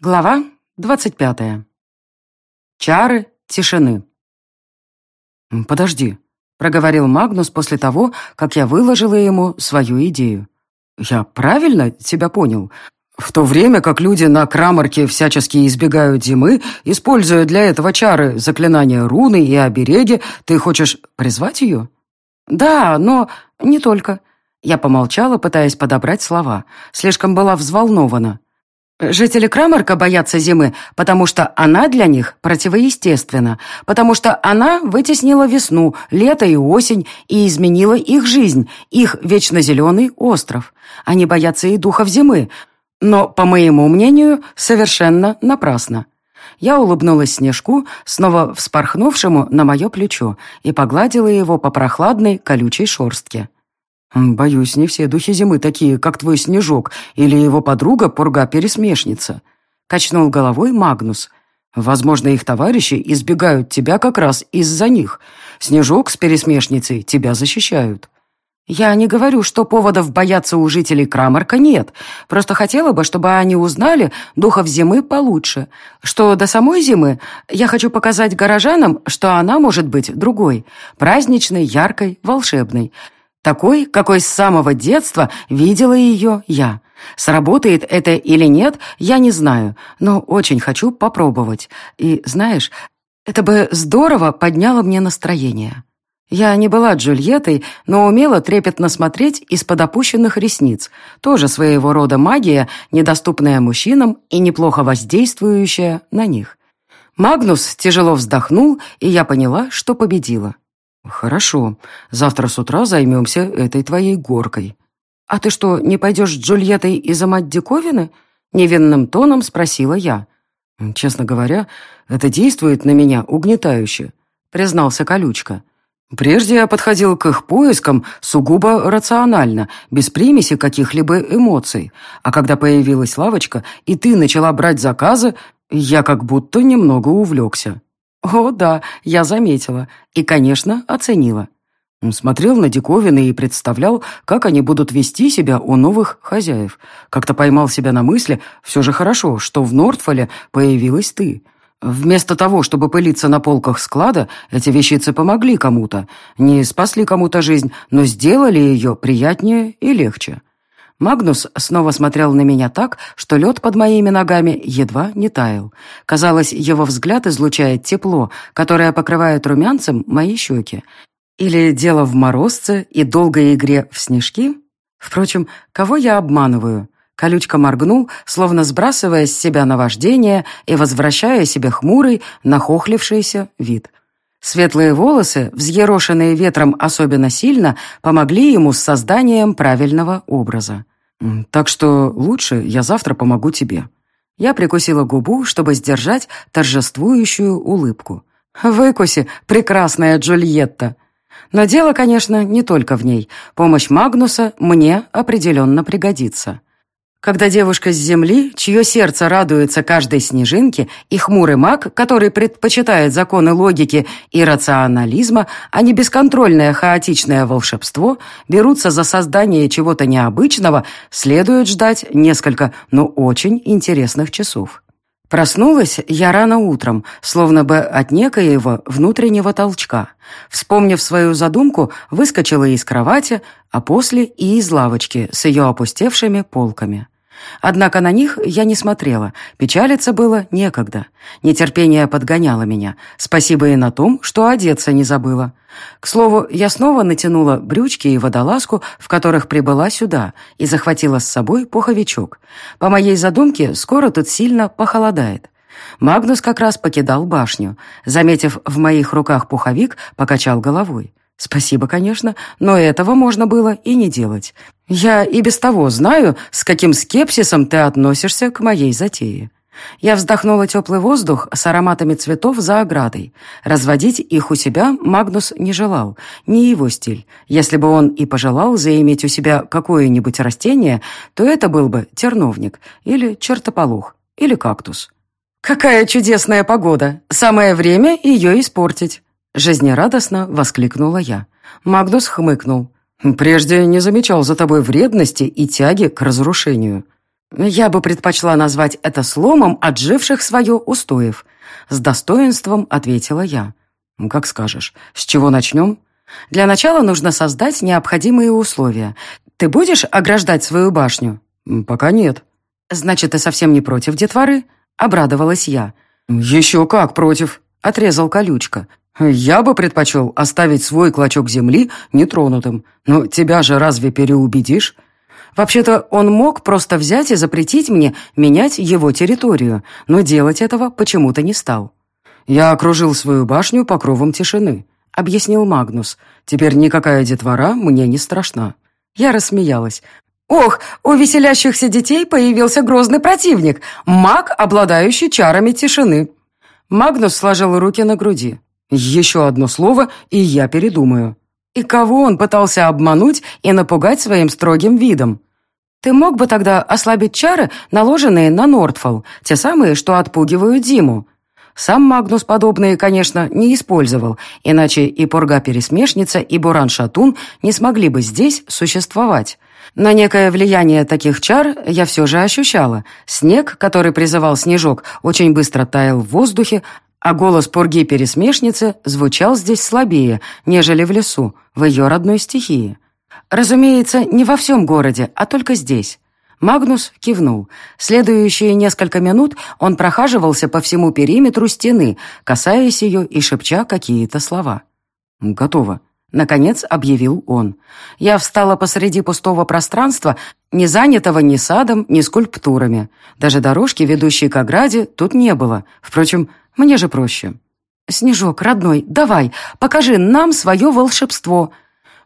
Глава двадцать пятая. Чары тишины. «Подожди», — проговорил Магнус после того, как я выложила ему свою идею. «Я правильно тебя понял? В то время как люди на Крамарке всячески избегают зимы, используя для этого чары, заклинания руны и обереги, ты хочешь призвать ее?» «Да, но не только». Я помолчала, пытаясь подобрать слова. Слишком была взволнована. Жители Крамарка боятся зимы, потому что она для них противоестественна, потому что она вытеснила весну, лето и осень и изменила их жизнь, их вечно зеленый остров. Они боятся и духов зимы, но, по моему мнению, совершенно напрасно. Я улыбнулась Снежку, снова вспорхнувшему на мое плечо, и погладила его по прохладной колючей шорстке. «Боюсь, не все духи зимы такие, как твой Снежок или его подруга Пурга-пересмешница», — качнул головой Магнус. «Возможно, их товарищи избегают тебя как раз из-за них. Снежок с пересмешницей тебя защищают». «Я не говорю, что поводов бояться у жителей Крамарка нет. Просто хотела бы, чтобы они узнали духов зимы получше. Что до самой зимы, я хочу показать горожанам, что она может быть другой. Праздничной, яркой, волшебной. Такой, какой с самого детства видела ее я. Сработает это или нет, я не знаю, но очень хочу попробовать. И, знаешь, это бы здорово подняло мне настроение. Я не была Джульеттой, но умела трепетно смотреть из-под опущенных ресниц. Тоже своего рода магия, недоступная мужчинам и неплохо воздействующая на них. Магнус тяжело вздохнул, и я поняла, что победила. «Хорошо. Завтра с утра займемся этой твоей горкой». «А ты что, не пойдешь с Джульеттой изымать диковины?» Невинным тоном спросила я. «Честно говоря, это действует на меня угнетающе», признался Колючка. «Прежде я подходил к их поискам сугубо рационально, без примеси каких-либо эмоций. А когда появилась лавочка, и ты начала брать заказы, я как будто немного увлекся». О, да, я заметила. И, конечно, оценила. Смотрел на диковины и представлял, как они будут вести себя у новых хозяев. Как-то поймал себя на мысли, все же хорошо, что в Нортфоле появилась ты. Вместо того, чтобы пылиться на полках склада, эти вещицы помогли кому-то. Не спасли кому-то жизнь, но сделали ее приятнее и легче. Магнус снова смотрел на меня так, что лед под моими ногами едва не таял. Казалось, его взгляд излучает тепло, которое покрывает румянцем мои щеки. Или дело в морозце и долгой игре в снежки? Впрочем, кого я обманываю? Колючка моргнул, словно сбрасывая с себя наваждение и возвращая себе хмурый, нахохлившийся вид. Светлые волосы, взъерошенные ветром особенно сильно, помогли ему с созданием правильного образа. «Так что лучше я завтра помогу тебе». Я прикусила губу, чтобы сдержать торжествующую улыбку. «Выкуси, прекрасная Джульетта!» Но дело, конечно, не только в ней. Помощь Магнуса мне определенно пригодится. Когда девушка с земли, чье сердце радуется каждой снежинке, и хмурый маг, который предпочитает законы логики и рационализма, а не бесконтрольное хаотичное волшебство, берутся за создание чего-то необычного, следует ждать несколько, но очень интересных часов. Проснулась я рано утром, словно бы от некоего внутреннего толчка. Вспомнив свою задумку, выскочила из кровати, а после и из лавочки с ее опустевшими полками. Однако на них я не смотрела, печалиться было некогда. Нетерпение подгоняло меня. Спасибо и на том, что одеться не забыла. К слову, я снова натянула брючки и водолазку, в которых прибыла сюда, и захватила с собой пуховичок. По моей задумке, скоро тут сильно похолодает. Магнус как раз покидал башню. Заметив в моих руках пуховик, покачал головой. Спасибо, конечно, но этого можно было и не делать. Я и без того знаю, с каким скепсисом ты относишься к моей затее. Я вздохнула теплый воздух с ароматами цветов за оградой. Разводить их у себя Магнус не желал, не его стиль. Если бы он и пожелал заиметь у себя какое-нибудь растение, то это был бы терновник или чертополох или кактус. «Какая чудесная погода! Самое время ее испортить!» Жизнерадостно воскликнула я. Магнус хмыкнул. «Прежде не замечал за тобой вредности и тяги к разрушению». Я бы предпочла назвать это сломом отживших свое устоев. С достоинством ответила я. «Ну, «Как скажешь. С чего начнем?» «Для начала нужно создать необходимые условия. Ты будешь ограждать свою башню?» «Пока нет». «Значит, ты совсем не против детворы?» Обрадовалась я. «Еще как против», — отрезал колючка. «Я бы предпочел оставить свой клочок земли нетронутым. Но тебя же разве переубедишь?» Вообще-то он мог просто взять и запретить мне менять его территорию, но делать этого почему-то не стал. «Я окружил свою башню покровом тишины», — объяснил Магнус. «Теперь никакая детвора мне не страшна». Я рассмеялась. «Ох, у веселящихся детей появился грозный противник, маг, обладающий чарами тишины». Магнус сложил руки на груди. «Еще одно слово, и я передумаю». И кого он пытался обмануть и напугать своим строгим видом? Ты мог бы тогда ослабить чары, наложенные на Нортфол, те самые, что отпугивают Диму. Сам Магнус подобные, конечно, не использовал, иначе и Пурга-пересмешница, и Буран-шатун не смогли бы здесь существовать. Но некое влияние таких чар я все же ощущала. Снег, который призывал Снежок, очень быстро таял в воздухе, а голос Пурги-пересмешницы звучал здесь слабее, нежели в лесу, в ее родной стихии. Разумеется, не во всем городе, а только здесь. Магнус кивнул. Следующие несколько минут он прохаживался по всему периметру стены, касаясь ее и шепча какие-то слова. «Готово», — наконец объявил он. Я встала посреди пустого пространства, не занятого ни садом, ни скульптурами. Даже дорожки, ведущей к ограде, тут не было. Впрочем, мне же проще. «Снежок, родной, давай, покажи нам свое волшебство»,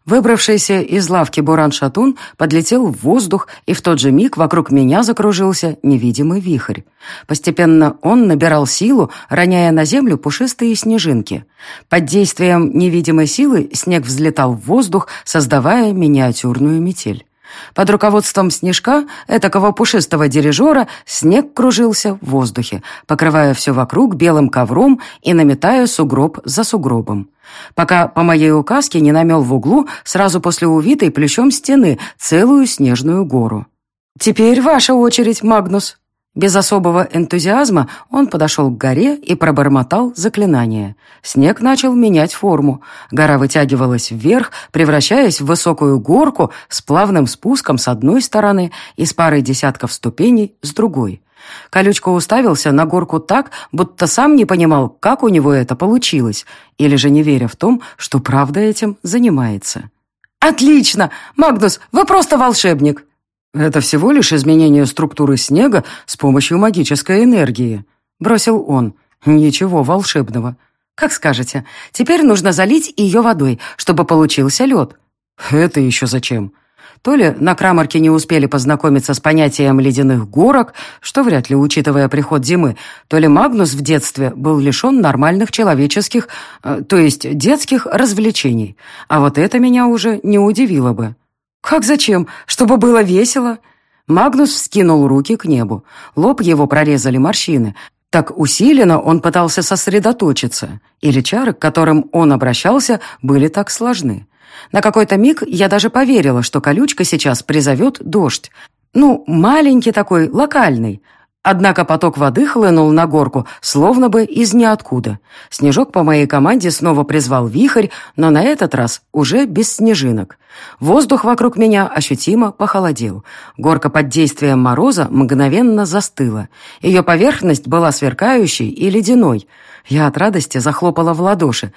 Выбравшийся из лавки Буран-Шатун подлетел в воздух, и в тот же миг вокруг меня закружился невидимый вихрь. Постепенно он набирал силу, роняя на землю пушистые снежинки. Под действием невидимой силы снег взлетал в воздух, создавая миниатюрную метель. Под руководством снежка, этакого пушистого дирижера, снег кружился в воздухе, покрывая все вокруг белым ковром и наметая сугроб за сугробом. Пока по моей указке не намел в углу, сразу после увитой плечом стены, целую снежную гору. «Теперь ваша очередь, Магнус», без особого энтузиазма он подошел к горе и пробормотал заклинание. Снег начал менять форму. Гора вытягивалась вверх, превращаясь в высокую горку с плавным спуском с одной стороны и с парой десятков ступеней с другой. Колючка уставился на горку так, будто сам не понимал, как у него это получилось, или же не веря в том, что правда этим занимается. «Отлично! Магнус, вы просто волшебник!» «Это всего лишь изменение структуры снега с помощью магической энергии», — бросил он. «Ничего волшебного». «Как скажете. Теперь нужно залить ее водой, чтобы получился лед». «Это еще зачем?» То ли на Крамарке не успели познакомиться с понятием ледяных горок, что вряд ли, учитывая приход зимы, то ли Магнус в детстве был лишен нормальных человеческих, э, то есть детских развлечений. А вот это меня уже не удивило бы. «Как зачем? Чтобы было весело?» Магнус вскинул руки к небу. Лоб его прорезали морщины. Так усиленно он пытался сосредоточиться. Или чары, к которым он обращался, были так сложны. На какой-то миг я даже поверила, что колючка сейчас призовет дождь. Ну, маленький такой, локальный. Однако поток воды хлынул на горку, словно бы из ниоткуда. Снежок по моей команде снова призвал вихрь, но на этот раз уже без снежинок. Воздух вокруг меня ощутимо похолодел. Горка под действием мороза мгновенно застыла. Ее поверхность была сверкающей и ледяной. Я от радости захлопала в ладоши.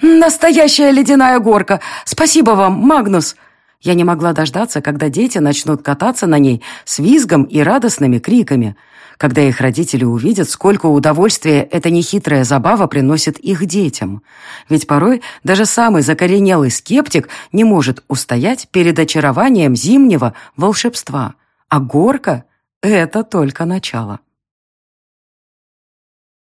«Настоящая ледяная горка! Спасибо вам, Магнус!» Я не могла дождаться, когда дети начнут кататься на ней с визгом и радостными криками когда их родители увидят, сколько удовольствия эта нехитрая забава приносит их детям. Ведь порой даже самый закоренелый скептик не может устоять перед очарованием зимнего волшебства. А горка — это только начало.